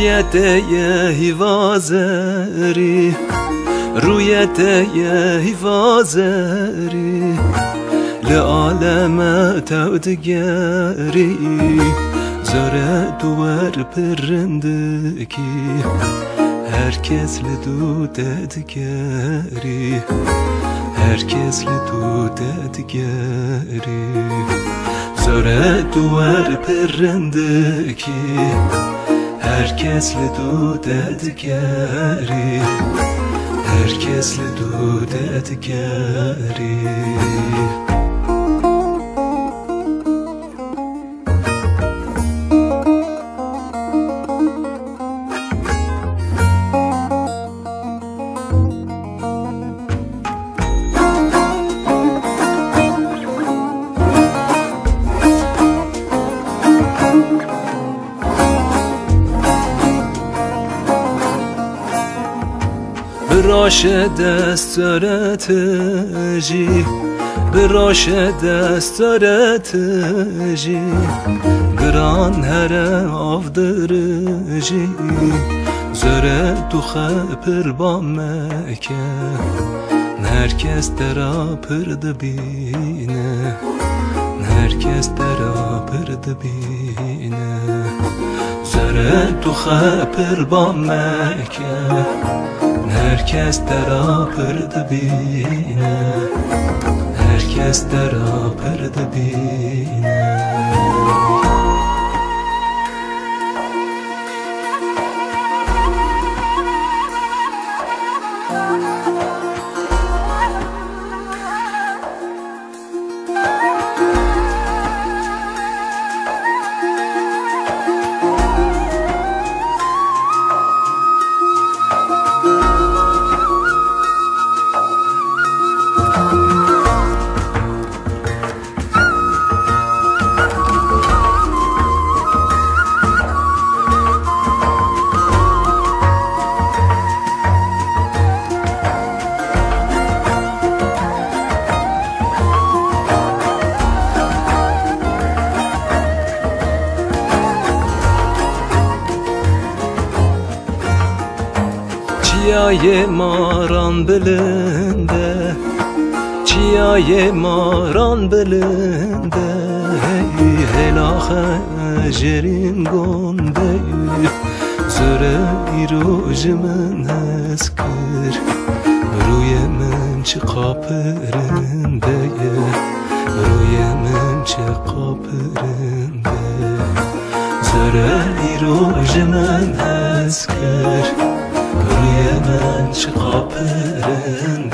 رویت هیوازری رویت هیوازری لعالم تودگری زره دوار پرندکی Herkes li du dedgeri Herkes li du dedgeri Zöre duvar perindeki Herkes li du dedgeri Herkes li du dedgeri راش دست دارت جی. به راش دست دارت جی. گران هر آفدر جی. زره تو خپر با مکه. هرکس درا پرد بینه. هرکس درا پرد بینه. Bine Herkes terapırdı bine Zere tu khapır ba meke Herkes terapırdı bine Herkes terapırdı bine Çiyaye maran belinde Çiyaye maran belinde. Helahe jerin gonde Zöre irojimin eskir. Ruyemin çıkapırinde Ruyemin çıkapırinde Zöre irojimin eskir yemen çıkapırındayım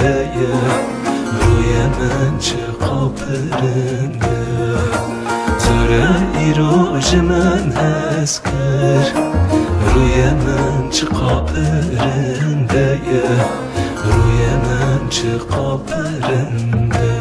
Bu yemen çıkapırındayım Zöre irojimen heskir Bu yemen çıkapırındayım Bu yemen çıkapırındayım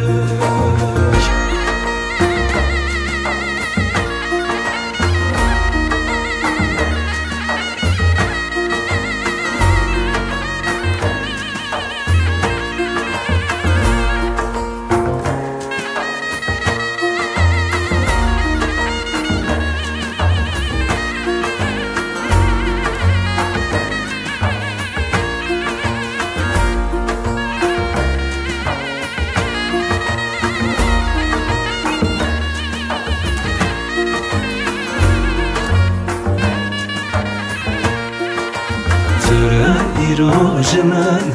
która i róży man